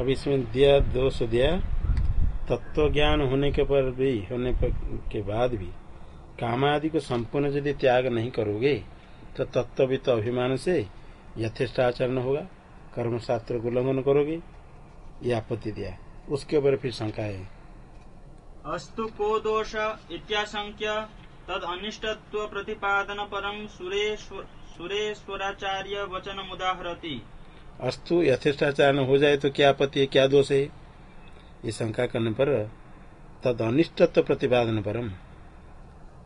अब इसमें दिया दोष दिया तत्व ज्ञान होने के पर भी, होने पर के बाद भी, काम आदि को संपूर्ण यदि त्याग नहीं करोगे तो तत्व भी तो अभिमान से यथेष्ट आचरण होगा कर्म शास्त्र को उल्लंघन करोगे, ये आपत्ति दिया। उसके ऊपर फिर शंका है। अस्तु को दोष इत्याशंक्य, तद अनिष्टत्व प्रतिपादन परम सुरेश्वर सुरेश्वराचार्य वचन मुदाहरती अस्तु यथेष्टाचरण हो जाए तो क्या आपत्ति है, क्या दोष है? ये शंका करने पर तद अनिष्टत्व प्रतिपादन परम।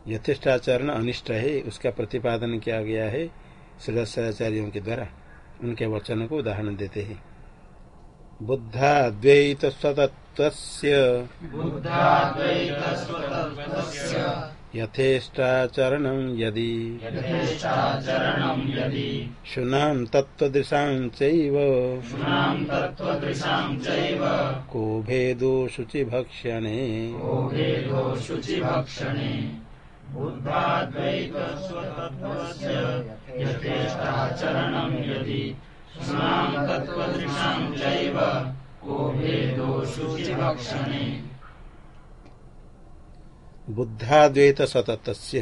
यथेष्टाचरण अनिष्ट है, उसका प्रतिपादन किया गया है श्रेष्ठाचार्यों के द्वारा। उनके वचन को उदाहरण देते हैं। बुद्धा द्वैत स्वतत्व यथेष्टाचरण यदि। शुनाम तत्वदृशां को भेदो तत्त्वदृशां चैव। को भेदो शुचिभक्षणे। बुद्धाद्वैत सतत्व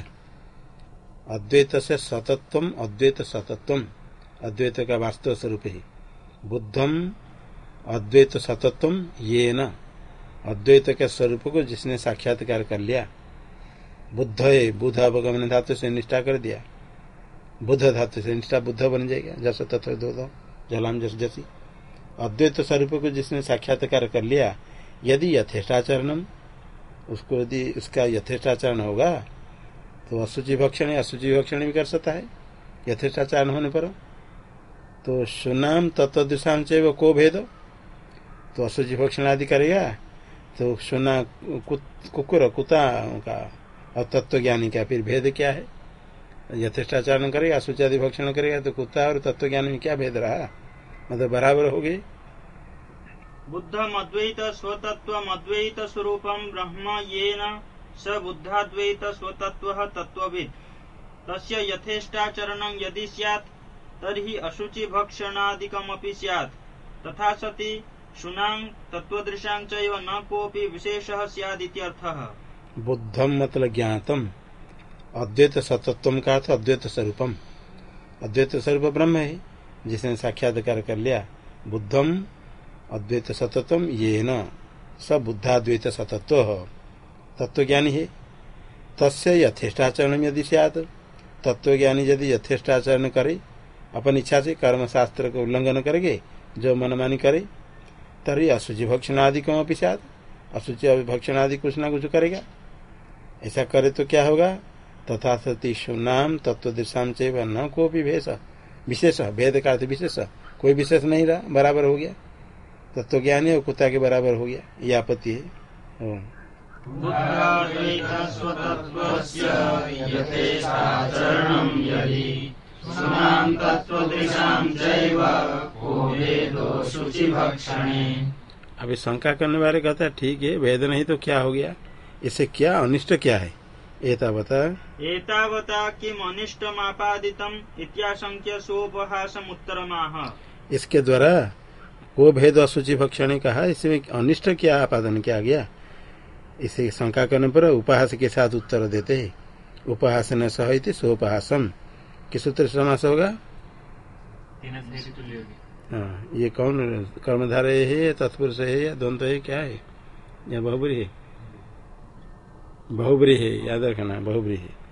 अद्वैत से सतत्व अद्वैत सतत्व अद्वैत का वास्तव स्वरूप है। बुद्धम अद्वैत सतत्व ये न अद्वैत के स्वरूप को जिसने साक्षात्कार कर लिया बुद्ध है बुध अवगमन धातु से निष्ठा कर दिया। बुद्ध धातु से निष्ठा बुद्ध बन जाएगा, जस तत्व दो जलाम जस जसी। अद्वैत स्वरूप को जिसने साक्षात्कार कर लिया यदि यथेष्टाचरणम उसको यदि उसका यथेष्टाचरण होगा तो असुचि भक्षण असुचि भक्षण भी कर सकता है। यथेष्टाचरण होने पर। तो सुनाम तत्व दिशाम वो को भेद। तो असुचि भक्षण आदि करेगा तो सुना कुकुर कुत्ता का और तत्व ज्ञानी का फिर भेद क्या है? यथेष्टाचरण करेगा असुचादि भक्षण करेगा तो कुत्ता और तत्व ज्ञान में क्या भेद रहा? मतलब बराबर हो गई बुद्धम अद्वैत स्वतत्व अद्वैत स्वरूपम ब्रह्म ये न स बुद्धाद्वैत स्वतत्व तत्विद तस्य यथेष्टाचरण यदि सैत् तर्हि अशुचि भक्षणादिकमपि स्यात्। तथा सति शुनां तत्वदृशां चैव न कोऽपि विशेषः स्यादित्यर्थः बुद्धम मतलब ज्ञातम अद्वैत सतत्व का था अद्वैत स्वरूपम अद्वैत स्वरूप ब्रह्म है, जिसने साक्षात्कार कर लिया बुद्धम अद्वैत सतत्व ये न स बुद्धाद्वैत सतत्व तत्व ज्ञानी है। तस्य यथेष्टाचरण यदि सियात तत्व ज्ञानी यदि यथेष्टाचरण करे अपन इच्छा से कर्म शास्त्र को उल्लंघन करेंगे जो मनमानी करे तरी असुचि भक्षण आदि कम अपनी असुचि भक्षण आदि कुछ ना कुछ करेगा। ऐसा करे तो क्या होगा? तथा सती सुनाम तत्व दिशा न को भी भेष विशेष भेद का विशेष कोई विशेष नहीं रहा, बराबर हो गया। तत्व ज्ञानी और कुत्ता के बराबर हो गया ये आपत्ति है। अभी शंका करने वाले कहता है ठीक है वेद नहीं तो क्या हो गया? इसे क्या अनिष्ट क्या है? एतावता। एतावता किम अनिष्टमापादितम इत्याशंक्य सोपहासम उत्तरमाह इसके द्वारा वो भेद असुचि भक्षण कहा इसमें अनिष्ट क्या आपादन किया गया? इसे शंका करने पर उपहास के साथ उत्तर देते हैं। उपहास न सह सोपहासम। किस सूत्र समास होगा। हाँ ये कौन कर्मधारय है तत्पुरुष है या द्वंद्व है क्या है? या बहुबरी है? बहुबरी है याद रखना बहुब्री है।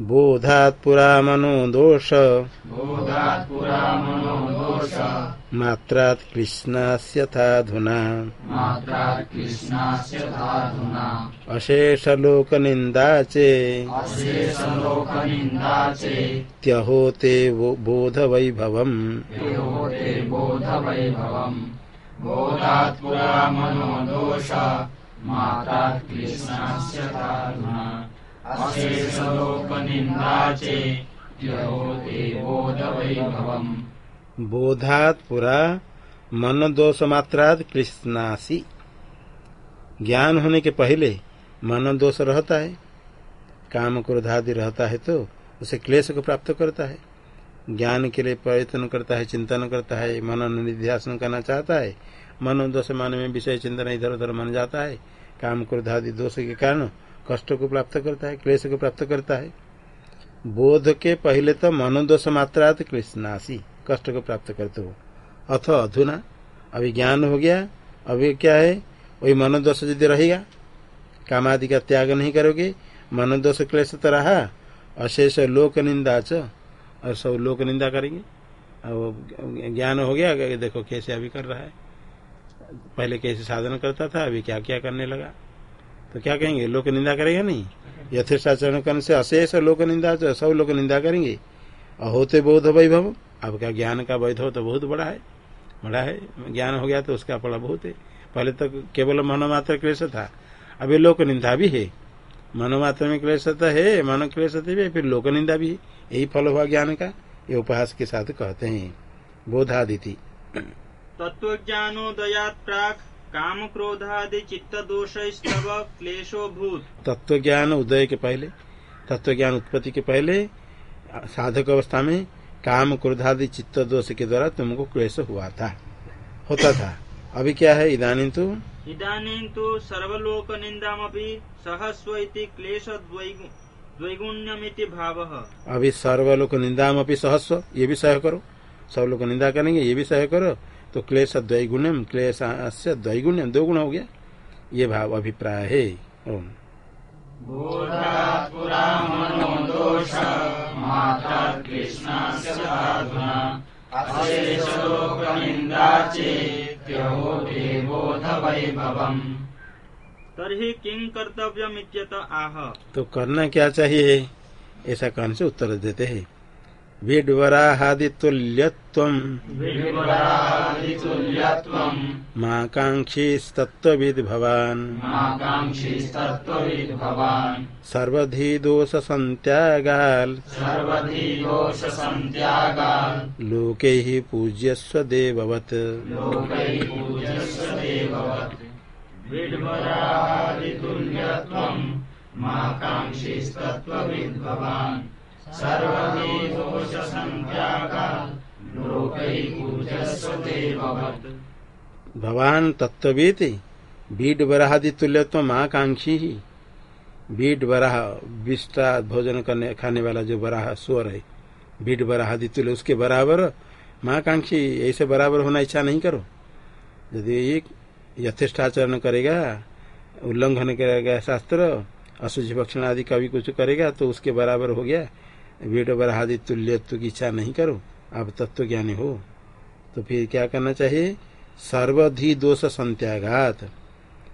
बोधात् पुरा मनो दोष। मात्रात् कृष्णास्यथाधुना। अशेषलोकनिन्दा चे त्यहोते बोधवैभवम्। बोधात् पुरा मनो दोष। मात्रात् बोधात पुरा मन दोष मात्राद कृष्णासी। ज्ञान होने के पहले मन दोष रहता है, काम क्रोधादि रहता है तो उसे क्लेश को प्राप्त करता है। ज्ञान के लिए प्रयत्न करता है, चिंतन करता है मनन निध्यासन करना चाहता है मन दोष मन में विषय चिंतन इधर उधर मन जाता है, काम क्रोध आदि दोष के कारण कष्ट को प्राप्त करता है क्लेश को प्राप्त करता है। बोध के पहले तो मनोदोष मात्रा कृष्णासी कष्ट को प्राप्त करते हो। अथ अधुना, अभी ज्ञान हो गया, अभी क्या है? वही मनोदोष यदि रहेगा काम आदि का त्याग नहीं करोगे, मनोदोष क्लेश तो रहा, अशेष लोक निंदा च, और सब लोक निंदा करेंगे। अब ज्ञान हो गया, देखो कैसे अभी कर रहा है। पहले कैसे साधन करता था, अभी क्या क्या करने लगा। तो क्या कहेंगे, लोक निंदा करेगा नहीं? यथेष्टाचरण करने से अशेष लोक निंदा, सब लोग निंदा करेंगे। और होते बहुत वैभव आपका ज्ञान का वैधव तो बहुत बड़ा है। बड़ा है। ज्ञान हो गया तो उसका फल बहुत है पहले तो केवल मनोमात्र क्लेश था। अभी लोक निंदा भी है। मनोमात्र में क्लेश तो है, मनो क्लेश भी फिर लोक निंदा भी यही फल हुआ ज्ञान का, ये उपहास के साथ कहते हैं। बोधादिति। तत्व ज्ञानोदयात प्राक काम क्रोधादि चित्त दोष स्तव क्लेशो भूत तत्व ज्ञान उदय के पहले तत्व ज्ञान उत्पत्ति के पहले साधक अवस्था में काम क्रोधादि चित्त दोष के द्वारा तुमको क्लेश हुआ था होता था। अभी क्या है? इधानी तो इधानी तो सर्वलोक निंदा सहस्व क्लेश द्वैगुण्यमिति भाव। अभी सर्वलोक निंदा सहस्व ये भी सह करो। सब लोग निंदा करेंगे ये भी सह करो। तो क्लेश द्वैगुण्यम क्लेश द्वैगुण्यम दो गुण हो गया। ये भाव अभिप्राय है। ओम। किंग कर्तव्य आह? तो करना क्या चाहिए? ऐसा कहने से उत्तर देते हैं? विड्वराहादितुल्यत्वम्। माकाङ्क्षीस्तत्त्वविद् भवान् सर्वधी दोषसन्त्यागाल् लोकैः पूज्यस्व देववत्। माकाङ्क्षीस्तत्त्वविद् भवान् भवान तत्वीत बीड बराहादि तुल्यत्व महाकांक्षी ही बीड बराह विष्टा भोजन करने खाने वाला जो बराह स्वर है बीड बराहादि तुल्य, उसके बराबर महाकांक्षी ऐसे बराबर होना इच्छा नहीं करो। यदि यथेष्टाचरण करेगा, उल्लंघन करेगा शास्त्र, असुझ भक्षण आदि कभी कुछ करेगा तो उसके बराबर हो गया। बराहादि तुल्यत्व की इच्छा नहीं करो, आप तत्व ज्ञानी हो। तो फिर क्या करना चाहिए? सर्वधि दोष संत्याघात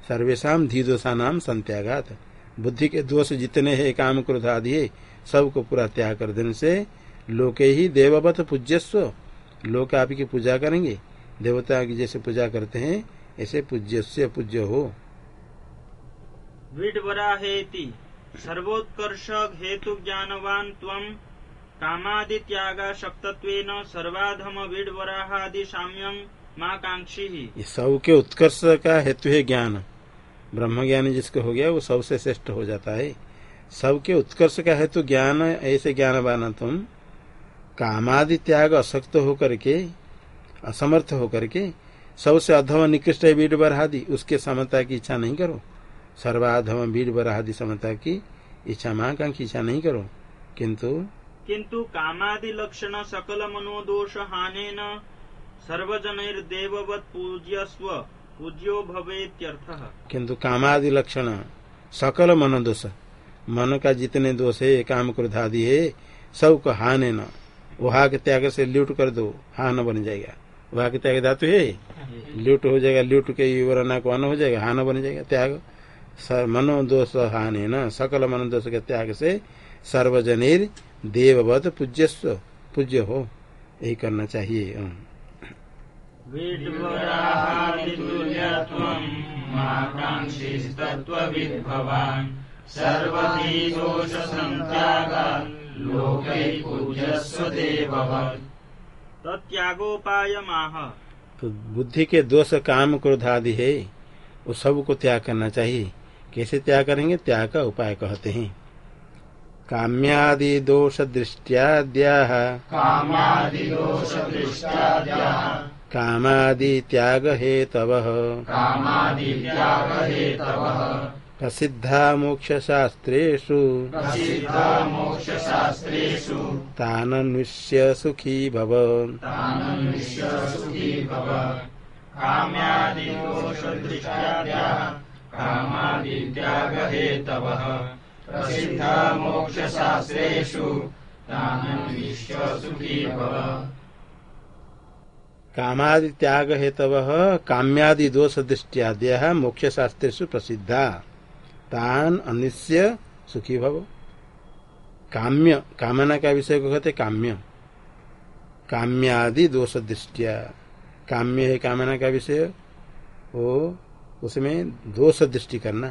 सर्वेशा धी दोषा नाम संत्याघात बुद्धि के दोष जितने हैं, काम क्रोध आदि है, सबको पूरा त्याग कर देने से लोके ही देववत पूज्यस्व। लोग आपकी पूजा करेंगे। देवता की जैसे पूजा करते हैं, ऐसे पूज्य पूज्य हो। सर्वोत्कर्ष हेतु ज्ञानवान तम कामादि त्याग शक्तत्वेन सर्वाधम विडवराहादि साम्यम माँ कांक्षी ही सब के उत्कर्ष का हेतु है ज्ञान। ब्रह्म ज्ञान जिसको हो गया, वो सबसे श्रेष्ठ हो जाता है। सबके उत्कर्ष का हेतु ज्ञान, ऐसे ज्ञान बाना तुम। कामादि त्याग अशक्त होकर के, असमर्थ होकर के, सबसे अधम निकृष्ट है वीड बरहादि उसके समता की इच्छा नहीं करो। सर्वाधम वीर बरादि समता की इच्छा महाकांक्षी इच्छा नहीं करो। किंतु किंतु कामादि लक्षण सकल मनोदोष हाने सर्वजनैर्देववत पूज्यस्व पूज्यो भवेत्यर्थ। किंतु कामादि लक्षण सकल मनोदोष मन का जितने दोष है काम क्रोध आदि है सबको हाने न वहा के त्याग से लूट कर दो हान बन जाएगा। वहा के त्याग धातु है? लूट हो जाएगा लूट के वरना को अन हो जाएगा हान बन जाएगा त्याग। मनोदोष हानि न सकल मनोदोष के त्याग से सर्वजनीर देववत पूज्यस्व पूज्य हो यही करना चाहिए। त्यागोपाय तो बुद्धि के दोष काम क्रोध आदि है वो सबको त्याग करना चाहिए। कैसे त्याग करेंगे? त्याग का उपाय कहते हैं। काम्यादि दोष दृष्टियाद्याः कामादि त्याग हेतवः प्रसिद्धा मोक्ष शास्त्रेषु प्रसिद्धा तानन्विष्य सुखी भव। काम्यादिदोषदृष्टाद्याः कामादित्यागहेतवः। प्रसिद्धा मोक्षशास्त्रेषु कामादि त्याग हेतव काम्यादि दोष दृष्टियाद्य मोक्ष शास्त्रेषु प्रसिद्धा। तान अनिश्य सुखी भव काम्य कामना का विषय को कहते काम्य। काम्यादि दोष दृष्टिया काम्य है कामना का विषय। वो उसमें दोष दृष्टि करना।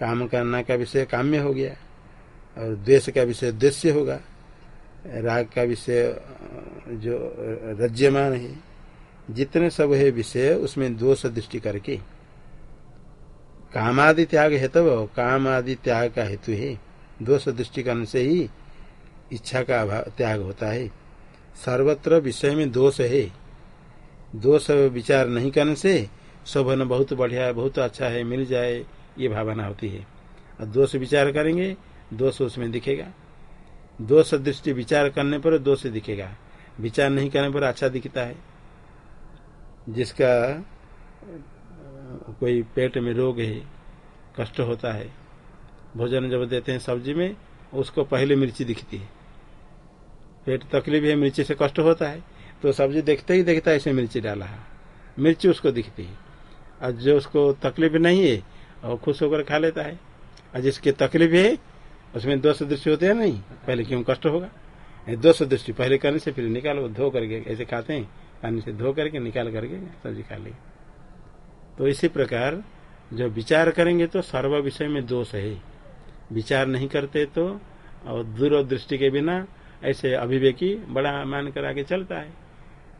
काम करना का विषय काम्य हो गया, और द्वेष का विषय दृश्य होगा। राग का विषय, जो रज्यमान है, जितने सब है विषय, उसमें दोष दृष्टि करके। कामादि त्याग हेतु काम आदि त्याग का हेतु है। दोष दृष्टि करने से ही इच्छा का त्याग होता है। सर्वत्र विषय में दोष है। दोष विचार नहीं करने से शोभन बहुत बढ़िया है बहुत अच्छा है, मिल जाए, ये भावना होती है। और दोष विचार करेंगे, दोष उसमें दिखेगा। दोष दृष्टि विचार करने पर दोष दिखेगा। विचार नहीं करने पर अच्छा दिखता है। जिसका, कोई पेट में रोग है, कष्ट होता है, भोजन जब देते हैं सब्ज़ी में, उसको पहले मिर्ची दिखती है। पेट तकलीफ़ है, मिर्ची से कष्ट होता है। तो सब्ज़ी देखते ही देखता है इसे मिर्ची डाला है। मिर्ची उसको दिखती है। और जो उसको तकलीफ़ नहीं है, और खुश होकर खा लेता है। और जिसकी तकलीफ़ है, उसमें दोष दृष्टि होते हैं नहीं? पहले क्यों कष्ट होगा? दोष दृष्टि पहले करने से फिर निकालो धो करके ऐसे खाते हैं। पानी से धो करके, निकाल करके सब्ज़ी खा लेंगे। तो इसी प्रकार जो विचार करेंगे तो सर्व विषय में दोष है। विचार नहीं करते तो और दूरदृष्टि के बिना ऐसे अभिवेकी बड़ा मानकर आगे चलता है।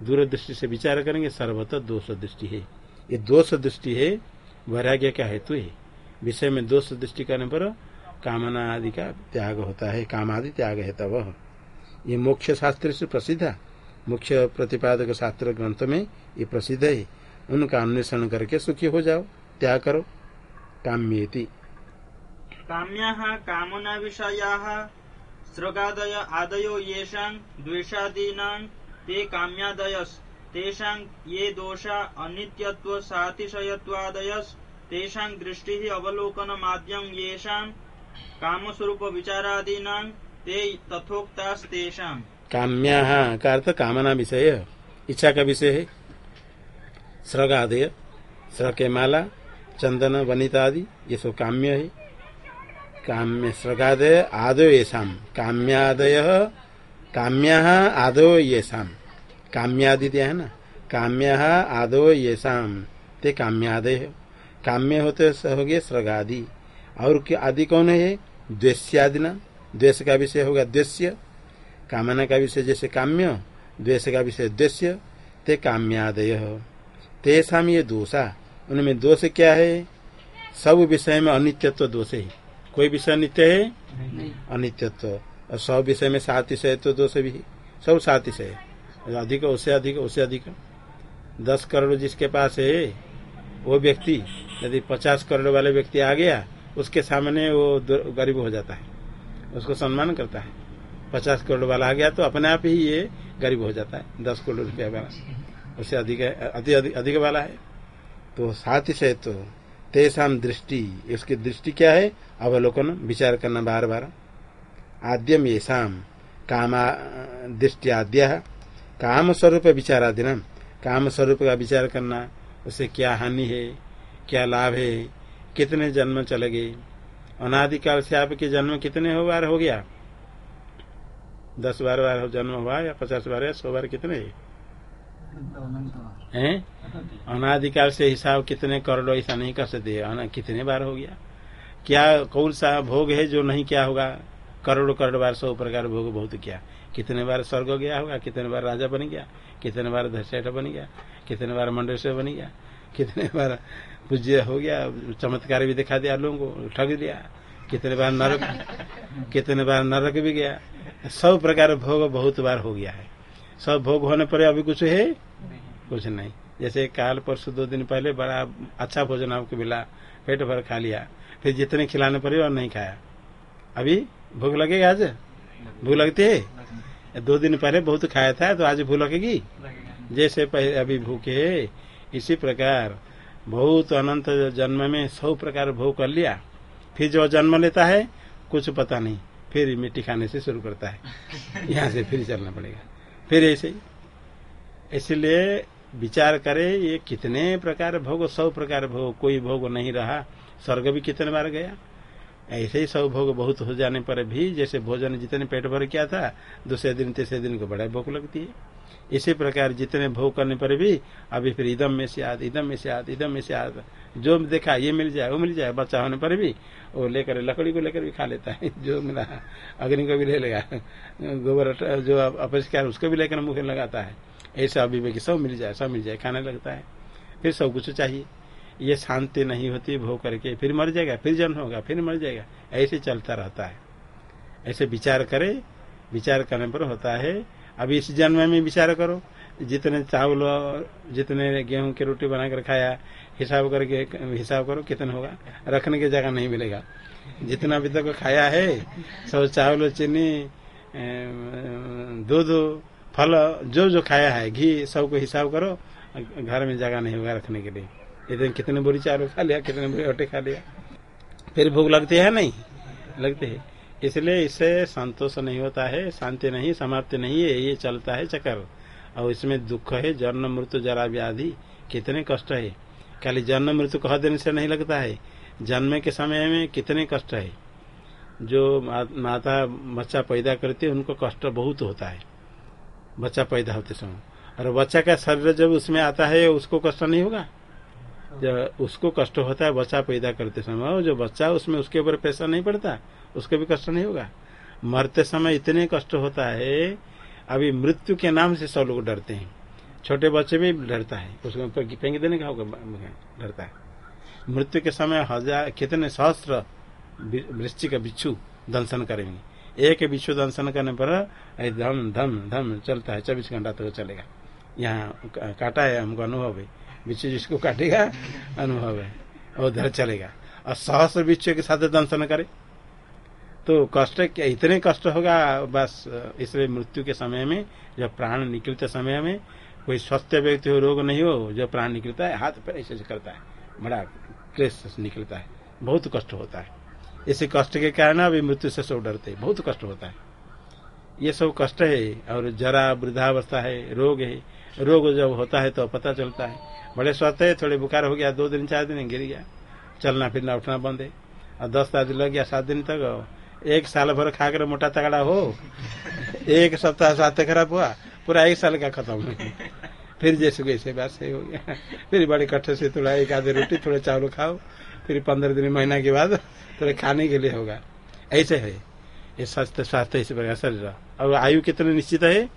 दूरदृष्टि से विचार करेंगे, सर्वतः दोष दृष्टि है। ये दोष दृष्टि है, वैराग्य का हेतु है। विषय में दोष दृष्टि करने पर कामना आदि का त्याग होता है काम आदि त्याग है तब। ये मोक्ष शास्त्र से प्रसिद्ध है। मुख्य प्रतिपादक शास्त्र ग्रंथ में ये प्रसिद्ध है। उनका अन्वेषण करके सुखी हो जाओ, त्याग करो। काम्या कामना विषया सृगादय आदयो येषां द्वेषादीनां ते काम्यादयस्। तेषां ये दोषा अनित्यत्व सातिशयत्वादयस्। तेषां दृष्टिः अवलोकनमाद्यं येषां कामस्वरूप विचारादीनां ते तथोक्तास्तेषां। काम्या का अर्थ? कामना विषय। इच्छा का विषय है? स्रग आदय स्र के माला, चंदन, वनिता आदि, ये सब काम्य है। काम्य, स्रगादय आदो ये शाम काम्यादय काम्या आदो ये शाम काम्यादि है ना? काम्या आदो ये शाम ते काम्यादय काम्य होते हो गए स्रगादि और आदि कौन है द्वेश्यादि ना? द्वेष का विषय होगा द्वेश्य कामना का विषय जैसे काम्य द्वेष का विषय द्वेश्य ते काम्यादय। तेषा ये दोषा। उनमें दोष क्या है? सब विषय में अनित्यत्व दोष है। कोई विषय नित्य है? अनित्यत्व। और सब विषय में सातिशय तो दोष भी सब सातिशय अधिक उससे अधिक उससे अधिक दस करोड़ जिसके पास है, वो व्यक्ति, यदि पचास करोड़ वाले व्यक्ति आ गया, उसके सामने वो गरीब हो जाता है, उसको सम्मान करता है। पचास करोड़ वाला आ गया तो अपने आप ही ये गरीब हो जाता है, दस करोड़ रुपया वाला। उससे अधिक अधिक अधिक वाला है। तो साथ ही तो तेसाम दृष्टि उसकी दृष्टि क्या है? अवलोकन, विचार करना बार बार। आद्यम ये शाम कामा दृष्टि आद्य काम स्वरूप विचारादि नाम काम स्वरूप का विचार करना उसे क्या हानि है, क्या लाभ है, कितने जन्म चले गए अनादिकाल से आपके जन्म कितने हो बार हो गया? दस बार बार जन्म हुआ या पचास बार या सौ बार कितने? हैं? अनादिकाल से हिसाब कितने करोड़ ऐसा नहीं कर सकते कितने बार हो गया? क्या कौन सा भोग है जो नहीं क्या होगा? करोड़ करोड़ बार सौ प्रकार भोग बहुत क्या। कितने बार स्वर्ग गया होगा, कितने बार राजा बन गया, कितने बार धसेठ बन गया, कितने बार मंडलेश्वर बन गया, कितने बार पूज्य हो गया, चमत्कार भी दिखा दिया लोगों को, ठग दिया, कितने बार नरक, कितने बार नरक भी गया। सब प्रकार भोग बहुत बार हो गया है। सब भोग होने पर अभी कुछ है? कुछ नहीं। जैसे काल परसों दो दिन पहले बड़ा अच्छा भोजन आपको मिला, पेट भर खा लिया, फिर जितने खिलाने पर और नहीं खाया। अभी भूख लगेगा आज? भूख लगती है? दो दिन पहले बहुत खाया था तो आज भूख लगेगी? जैसे पहले अभी भूखे है, इसी प्रकार बहुत अनंत जन्म में सौ प्रकार भोग कर लिया। फिर जो जन्म लेता है, कुछ पता नहीं, फिर मिट्टी खाने से शुरू करता है। यहाँ से फिर चलना पड़ेगा। फिर ऐसे इसलिए विचार करे, ये कितने प्रकार भोग सौ प्रकार भोग, कोई भोग नहीं रहा, स्वर्ग भी कितने बार गया? ऐसे ही सब भोग बहुत हो जाने पर भी जैसे भोजन जितने पेट भर किया था, दूसरे दिन, तीसरे दिन को बड़ा भूख लगती है इसी प्रकार जितने भोग करने पर भी, अभी फिर इदम में से आद, इदम में से आद, इदम में से आद, जो देखा ये मिल जाए, वो मिल जाए, बच्चा होने पर भी, वो लेकर, लकड़ी को लेकर भी खा लेता है, जो मिला, अग्नि को भी ले लेगा, गोबर जो अपरिष्कार उसको भी लेकर मुख लगाता है। ऐसा अभिवेक सब मिल जाए, सब मिल जाए, खाने लगता है। फिर सब कुछ चाहिए। ये शांति नहीं होती, भोग करके फिर मर जाएगा, फिर जन्म होगा, फिर मर जाएगा। ऐसे चलता रहता है। ऐसे विचार करे, विचार करने पर होता है, अभी इस जन्म में विचार करो। जितने चावल जितने गेहूँ की रोटी बनाकर खाया, हिसाब करके, हिसाब करो कितना होगा। रखने की जगह नहीं मिलेगा। जितना अभी तक खाया है, सब चावल, चीनी दूध, फल, जो जो खाया है, घी, सबको हिसाब करो। घर में जगह नहीं होगा रखने के लिए। इतने कितने बुरी चावल खा लिया, कितने बुरी रोटी खा लिया। फिर भूख लगती है नहीं? लगती है। इसलिए इससे संतोष नहीं होता है, शांति नहीं, समाप्ति नहीं है, ये चलता है चक्कर। और इसमें दुख है, जन्म, मृत्यु, जरा व्याधि कितने कष्ट है। खाली जन्म, मृत्यु कह देने से नहीं लगता है। जन्म के समय में कितने कष्ट है। जो माता, बच्चा पैदा करती है, उनको कष्ट बहुत होता है। बच्चा पैदा होते समय। और बच्चा का शरीर जब उसमें आता है, उसको कष्ट नहीं होगा? जब उसको कष्ट होता है, बच्चा पैदा करते समय जो बच्चा उसमें उसके ऊपर पैसा नहीं पड़ता, उसको भी कष्ट नहीं होगा। मरते समय इतने कष्ट होता है, अभी मृत्यु के नाम से सब लोग डरते हैं। छोटे बच्चे भी डरता है, उसको ऊपर फेंक देने का होगा, डरता है। मृत्यु के समय हज़ार, कितने सहस्त्र वृश्चिक बिच्छू दंशन करेंगे। एक बिच्छू दंशन करने पर धम धम धम चलता है, चौबीस घंटा तक तो चलेगा। यहाँ काटा है, हमको अनुभव है। बिच्छू जिसको काटेगा, अनुभव है। और उधर चलेगा। और सहस्त्र बिच्छू के साथ दंशन करे। तो कष्ट क्या, इतने कष्ट होगा, बस, इसलिए मृत्यु के समय में, जब प्राण निकलते समय में, कोई स्वस्थ व्यक्ति हो, रोग नहीं हो जो प्राण निकलता है, हाथ पैर ऐसे करता है। बड़ा क्लेश निकलता है। बहुत कष्ट होता है। इसी कष्ट के कारण अभी मृत्यु से सब डरते बहुत कष्ट होता है। ये सब कष्ट है, और जरा वृद्धावस्था है, रोग है। रोग जब होता है तो पता चलता है। बड़े स्वस्थ है थोड़े बुखार हो गया, दो दिन, चार दिन गिर गया। चलना, फिरना, उठना बंद है। और दस दिन लग गया, सात दिन तक। एक साल भर खाकर मोटा तगड़ा हो। एक सप्ताह स्वास्थ्य खराब हुआ, पूरा एक साल का खत्म। फिर जैसे कैसे बात सही हो गया। फिर बड़े कट्ठे से थोड़ा एक आधे रोटी, थोड़ा चावल खाओ। फिर पंद्रह दिन, महीना के बाद थोड़ा खाने के लिए होगा। ऐसे है। ये स्वास्थ्य स्वास्थ्य इस प्रकार शरीर और आयु कितने निश्चित है?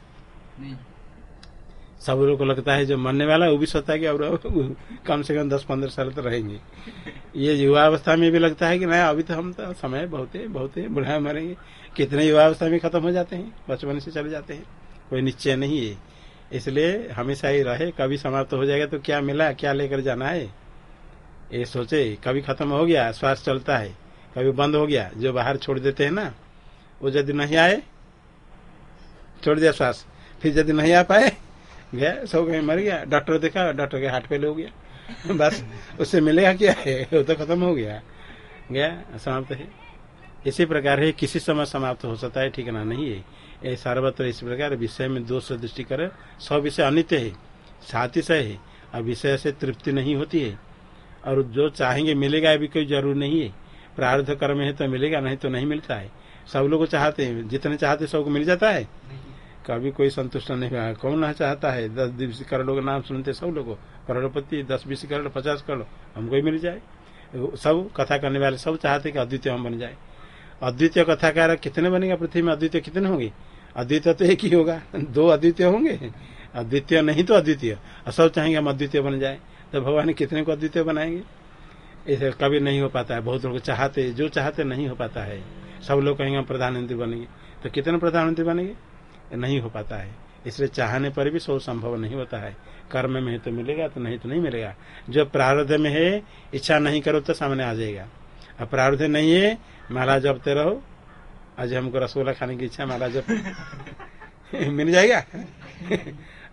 सब लोग को लगता है जो मरने वाला है, वो भी सोचता है कि और कम से कम दस पंद्रह साल तो रहेंगे। ये युवावस्था में भी लगता है कि नहीं, अभी तो हम तो समय बहुत है बहुत है, बुढ़ा मरेंगे। कितने युवावस्था में खत्म हो जाते हैं, बचपन से चले जाते हैं। कोई निश्चय नहीं है। इसलिए हमेशा ही रहे, कभी समाप्त हो जाएगा तो क्या मिला, क्या लेकर जाना है? ये सोचे, कभी खत्म हो गया, श्वास चलता है, कभी बंद हो गया, जो बाहर छोड़ देते हैं ना, वो यदि नहीं आए, छोड़ दिया श्वास, फिर यदि नहीं आ पाए गया, सो गए, मर गया। डॉक्टर देखा, डॉक्टर के हार्ट फेल हो गया। बस, उससे मिलेगा क्या है? वो तो खत्म हो गया। गया, समाप्त है। इसी प्रकार है, किसी समय समाप्त हो सकता है, ठिकाना नहीं है। ये सर्वत्र इस प्रकार विषय में दोष दृष्टि करे सब विषय अनित्य है सातिशय है। और विषय से तृप्ति नहीं होती है। और जो चाहेंगे, मिलेगा अभी कोई ज़रूर नहीं है। प्रार्थ कर्म है तो मिलेगा, नहीं तो नहीं मिलता है। सब लोग चाहते हैं, जितने चाहते सबको मिल जाता है। कभी कोई संतुष्ट नहीं हुआ कौन ना चाहता है? दस बीस करोड़ों का नाम सुनते सब लोग। करोड़पति, दस बीस करोड़, पचास करोड़, हमको ही मिल जाए। सब कथा करने वाले सब चाहते कि अद्वितीय हम बन जाए। अद्वितीय कथाकार कितने बनेगा पृथ्वी में? अद्वितीय कितने होंगे? अद्वितीय तो एक ही होगा। दो अद्वितीय होंगे? अद्वितीय नहीं तो अद्वितीय। सब चाहेंगे हम अद्वितीय बन जाए। तो भगवान कितने को अद्वितीय बनाएँगे? ऐसे कभी नहीं हो पाता है। बहुत लोग चाहते जो चाहते नहीं हो पाता है। सब लोग कहेंगे हम प्रधानमंत्री बनेंगे। तो कितने प्रधानमंत्री बनेंगे? नहीं हो पाता है। इसलिए चाहने पर भी सो संभव नहीं होता है। कर्म में तो मिलेगा तो नहीं तो नहीं मिलेगा। जो प्रारब्ध में है, इच्छा नहीं करो तो सामने आ जाएगा। अब प्रारब्ध नहीं है, माला जपते रहो। आज हमको रसगुल्ला खाने की इच्छा, माला जप। मिल जाएगा?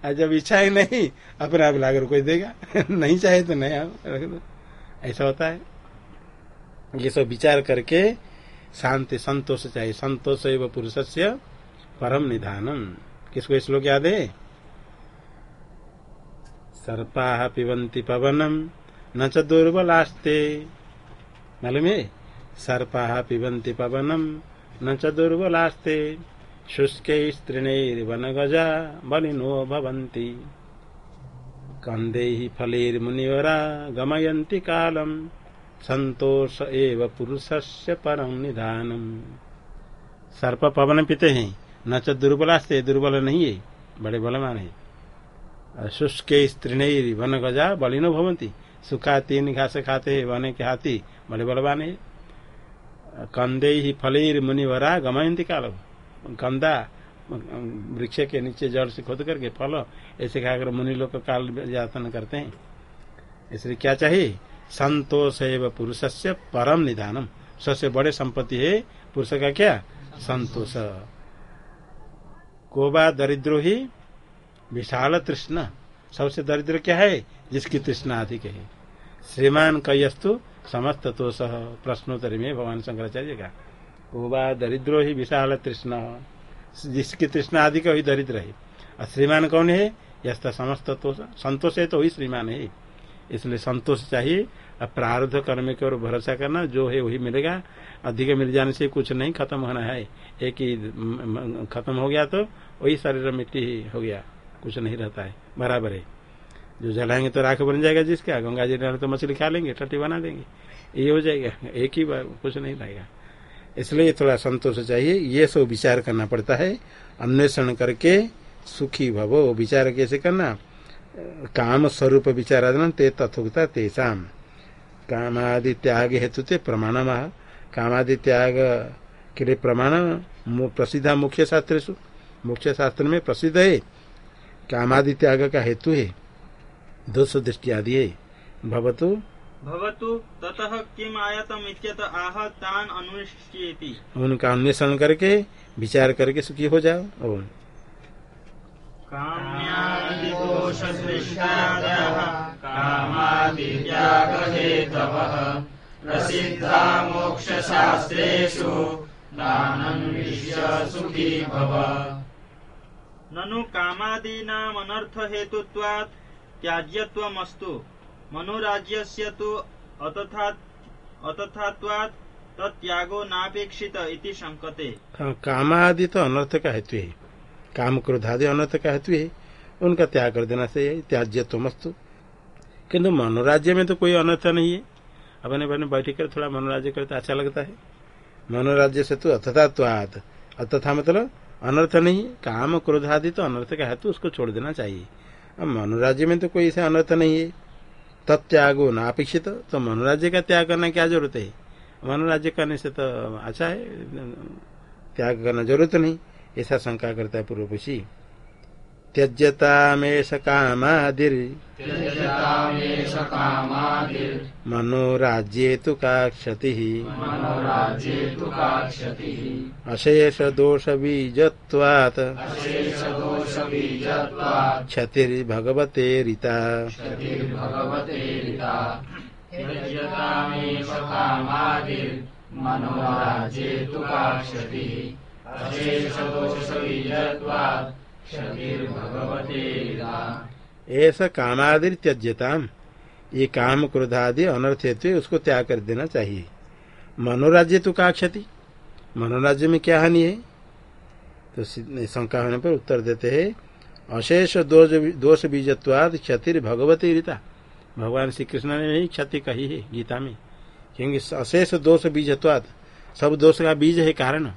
जब इच्छा ही नहीं, अपने आप लाकर कोई देगा? नहीं चाहे तो नहीं आप रख दो। ऐसा होता है। ये सब विचार करके शांति, संतोष चाहिए। संतोष एवं पुरुष से परम निधानम। किसको श्लोक याद है? सर्पा पिबंती पवनम, न च दुर्बलास्ते। मालूम है? सर्पा पिबंती पवनम, न च दुर्बलास्ते। शुष्क स्त्रीण गजा बलिनो भवंती कंदे फलेर्मुनिवरा गमयन्ति कालम संतोष एव पुरुष से परम निधानम। सर्प पवन पीते हैं? न च दुर्बलास्ते, दुर्बल नहीं है, बड़े बलवान है। शुष्क स्त्रीण वन गजा बलिनो भवंती सुखा तीन घास खाते हैं, वन के हाथी बड़े बलवान है। कंदे ही फलेर मुनिवरा गमयंती काल। कंदा, वृक्ष के नीचे जड़ से खोद करके फल, ऐसे खाकर मुनि लोग काल यातन करते हैं। इसलिए क्या चाहिए? संतोष है पुरुष से परम निधानम। सबसे बड़े संपत्ति है पुरुष का क्या? संतोष। कोबा दरिद्रो ही विशाल तृष्ण। सबसे दरिद्र क्या है? जिसकी तृष्णा अधिक है। श्रीमान कयस्तु समस्त तोष प्रश्नोत्तर में भगवान शंकराचार्य का। कोबा दरिद्रो ही विशाल तृष्ण। जिसकी तृष्णा अधिक वही दरिद्र है। और श्रीमान कौन है? यस्ता समस्त तोष संतोष है तो वही श्रीमान है। इसलिए संतोष चाहिए। प्रारब्ध कर्म के और भरोसा करना, जो है वही मिलेगा। अधिक मिल जाने से कुछ नहीं खत्म होना है। एक ही खत्म हो गया तो वही शरीर मिट्टी ही हो गया। कुछ नहीं रहता है। बराबर है। जो जलाएँगे तो राख बन जाएगा जिसका। गंगा जी तो मछली खा लेंगे, टट्टी बना देंगे। ये हो जाएगा। एक ही बार कुछ नहीं रहेगा। इसलिए थोड़ा संतोष चाहिए। ये सब विचार करना पड़ता है। अन्वेषण करके सुखी भवो। विचार कैसे करना? काम स्वरूप विचाराधन, ते तथोक्ता तेषाम। कामादि त्याग हेतु ते प्रमाण कामादि त्याग के लिए प्रमाण प्रसिद्ध मुख्य शास्त्र मुख्य शास्त्र में प्रसिद्ध है। कामादि त्याग का हेतु है। दोष दृष्टि आदि है। भवतु? भवतु ततः किम आयतम इत्यत आह तान उनका अन्वेषण करके विचार करके सुखी हो जाओ। और कामादित्यागहेतवः प्रसिद्धा मोक्षशास्त्रेषु सुखी भव। ननु कामादीनामनर्थ हेतुत्वात् त्याज्यत्वमस्तु। मनोराज्यस्य तु अतथात्वात् तत्यागो नापेक्षित इति शंकते कामादि तो अनर्थ का हेतु है? काम क्रोध आदि अनर्थ का हेतु है। उनका त्याग कर देना से त्याज्य तो मस्तु। किन्तु मनोराज्य में तो कोई अनर्थ नहीं है। अपने अपने बैठ कर थोड़ा मनोराज्य करते अच्छा लगता है। मनोराज्य से तो अतथात्वाद अतथा मतलब अनर्थ नहीं काम क्रोध आदि तो अनर्थ का हेतु उसको छोड़ देना चाहिए। अब मनोराज्य में तो कोई ऐसा अनर्थ नहीं है। तत्यागो न अपेक्षित तो मनोराज्य का त्याग करना क्या ज़रूरत है? मनोराज्य करने से तो अच्छा है। त्याग करना ज़रूरत नहीं। ऐसा शंका करता है पूर्व पक्षी त्यज्यतामेष कामादिर्। मनोराज्ये तु का क्षति अशेष दोष बीजत्वात् क्षतिर्भगवतेरिता मनोराज्ये तु का क्षतिः ऐसा कामादि त्यज्यता ये काम क्रोध आदि अनर्थ हेतु उसको त्याग कर देना चाहिए। मनोराज्य तो का क्षति मनोराज्य में क्या हानि है? तो शंका होने पर उत्तर देते हैं, अशेष दोष दोष बीजत्वाद क्षति भगवती रीता। भगवान श्री कृष्ण ने ही क्षति कही है गीता में। क्योंकि अशेष दोष बीजत्वाद, सब दोष का बीज है कारण।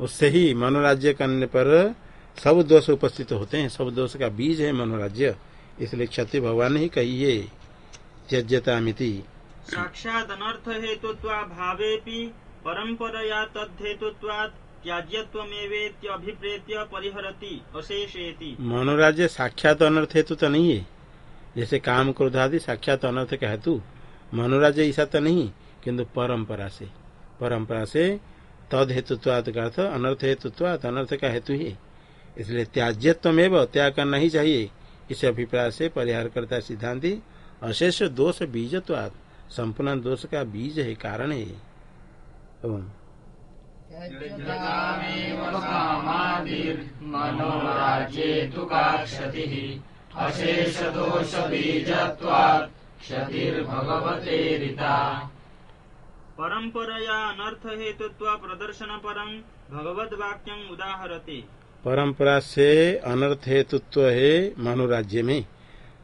उससे ही मनोराज्य करने पर सब दोष उपस्थित होते हैं। सब दोष का बीज है मनोराज्य। इसलिए क्षति भगवान ही कही है। त्यज्यता मिति साक्षात् अनर्थ हेतुत्वा भावेपि परंपरया तद्धेतुत्वात् त्याज्यत्वमेवेत्यभिप्रेत्य परिहरति अशेषेति। मनोराज्य साक्षात अनर्थ हेतु तो नहीं है। जैसे काम क्रोध आदि साक्षात अनर्थ का हेतु। मनोराज्य ऐसा तो नहीं किंतु परंपरा से। परंपरा से तद हेतुत्वाद का अर्थ अनर्थ हेतुत्वाद अनर्थ का हेतु ही। इसलिए त्याज्यत्व त्याग करना ही चाहिए। इस अभिप्राय से परिहार करता सिद्धांति, अशेष दोष बीजत्वाद संपूर्ण दोष का बीज है कारण है। ओम मनोराज्ये तु का क्षतिः अशेषदोषबीजत्वात् क्षतिर्भगवतेरिता परंपरया अनर्थ हेतुत्व प्रदर्शन परम भगवत वाक्यम उदाहरते। परंपरा से अनर्थ हेतुत्व है मनोराज्य में।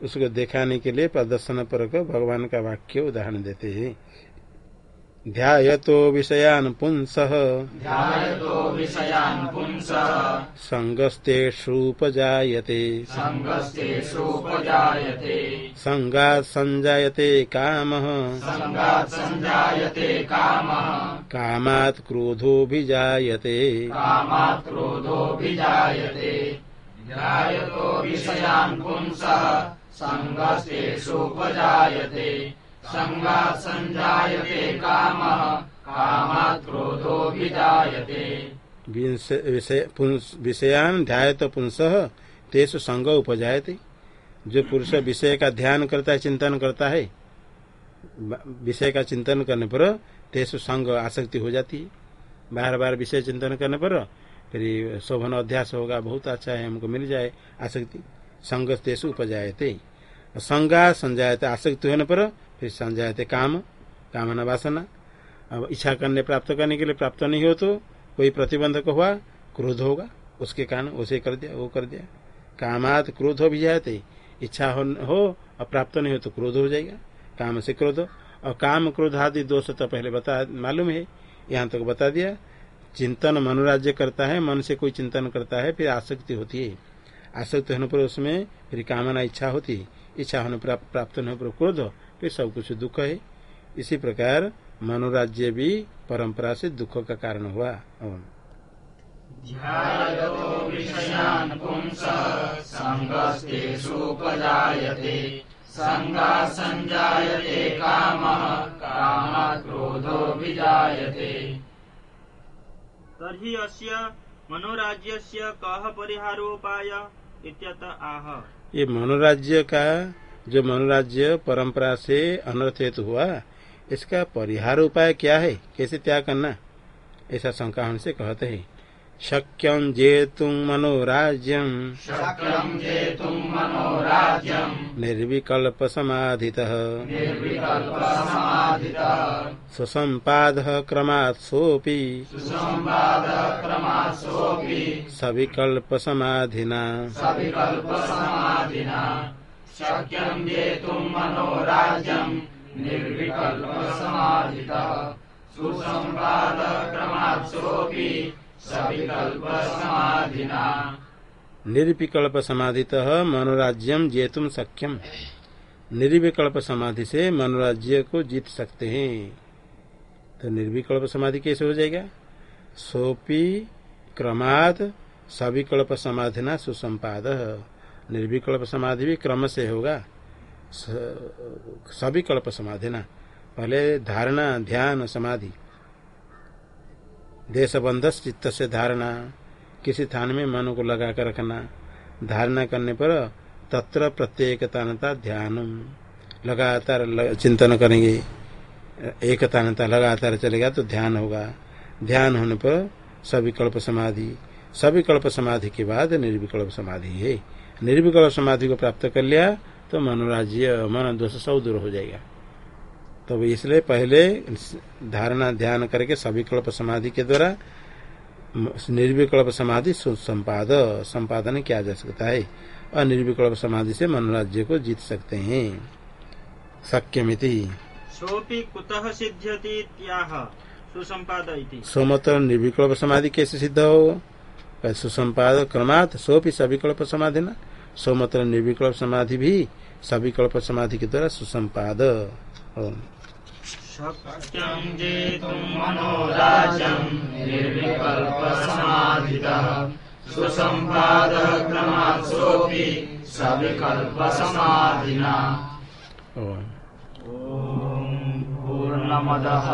उसको दिखाने के लिए प्रदर्शन पर भगवान का वाक्य उदाहरण देते हैं। ध्यायतो विषयान् पुंसः। सङ्गस्तेषूपजायते सङ्गात् सञ्जायते कामः। कामात् क्रोधोऽभिजायते। ध्यायतो विषयान् पुंसः। सङ्गात् सञ्जायते कामः विंश- विषय- पुंस- विषयान् ध्यायत पुंसः, तेषु संग उपजायते। जो पुरुष विषय का ध्यान करता है, चिंतन करता है विषय का चिंतन करने पर तेसु संग आसक्ति हो जाती है। बार बार विषय चिंतन करने पर फिर शोभन अध्यास होगा, बहुत अच्छा है, हमको मिल जाए आसक्ति। संग तेसु उपजायते। संगा संजायते आसक्ति होने पर फिर संजायते काम कामना वासना। अब इच्छा करने प्राप्त करने के लिए प्राप्त नहीं हो तो कोई प्रतिबंधक हुआ क्रोध होगा। उसके कारण उसे कर दिया वो कर दिया। कामात क्रोध हो भी जाते इच्छा हो, हो और प्राप्त नहीं हो तो क्रोध हो जाएगा। काम से क्रोध। और काम क्रोध आदि दोष तो पहले बता मालूम है यहाँ तक तो बता दिया। चिंतन मनोराज्य करता है मन से कोई चिंतन करता है फिर आसक्ति होती है। आसक्ति होने पर उसमें फिर कामना इच्छा होती है। इच्छा होने पर प्राप्त होने पर क्रोध। फिर सब कुछ दुख है। इसी प्रकार मनोराज्य भी परंपरा से दुख का कारण हुआ। कामः कामात् क्रोधोऽभिजायते तर्हि अस्य मनोराज्यस्य कः परिहारोपाय आह। ये मनोराज्य का जो मनोराज्य परंपरा से अनर्थ हेतु हुआ इसका परिहार उपाय क्या है? कैसे त्याग करना? ऐसा शंका हमसे कहते हैं शक्यम जेतुं मनोराज्यं शक्यम् जेतुम् मनोराज्यम्। निर्विकल्प समाधितः। क्रमात् सोऽपि। सुसंवादक्रमात् सोऽपि। सविकल्प समाधिना। सविकल्पसमाधिना शक्यम् जेतुम् मनोराज्यम् निर्विकल्पसमाधितः सुसंवादक्रमात् सोऽपि सविकल्पसमाधिना। निर्विकल्प समाधितः मनोराज्यम जेतुम सक्यम निर्विकल्प समाधि से मनोराज्य को जीत सकते हैं। तो निर्विकल्प समाधि कैसे हो जाएगा? सोपी क्रमाद सविकल्प समाधि ना सुसंपाद। निर्विकल्प समाधि भी क्रम से होगा। सभी कल्प समाधि ना। पहले धारणा, ध्यान, समाधि। देशबंध चित्त से धारणा। किसी स्थान में मन को लगा कर रखना। धारणा करने पर तत्र प्रत्येकतानता ध्यान लगातार ल- चिंतन करेंगे। एकतानता लगातार चलेगा तो ध्यान होगा। ध्यान होने पर सविकल्प समाधि। सविकल्प समाधि के बाद निर्विकल्प समाधि है। निर्विकल्प समाधि को प्राप्त कर लिया तो मनोराज्य मन दोष सब दूर हो जाएगा। तो इसलिए पहले धारणा ध्यान करके सविकल्प समाधि के द्वारा निर्विकल्प समाधि संपाद संपादन किया जा सकता है। और निर्विकल्प समाधि से मनोराज्य को जीत सकते हैं। शक्यमिति सोऽपि कुतः सिद्ध्यति इति। सोमतर निर्विकल्प समाधि कैसे सिद्ध हो? सुसंपाद क्रमात सोपि सविकल्प समाधि न सोमतर निर्विकल्प समाधि भी सविकल्प समाधि के द्वारा सुसंपाद। पूर्णमदः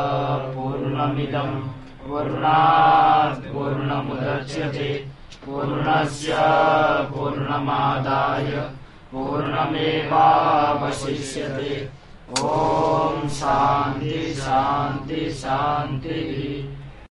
पूर्णमिदम्। पूर्णात् पूर्णमुदच्यते। पूर्णस्य पूर्णमादाय पूर्णमेवावशिष्यते। ॐ शान्ति शान्ति शान्तिः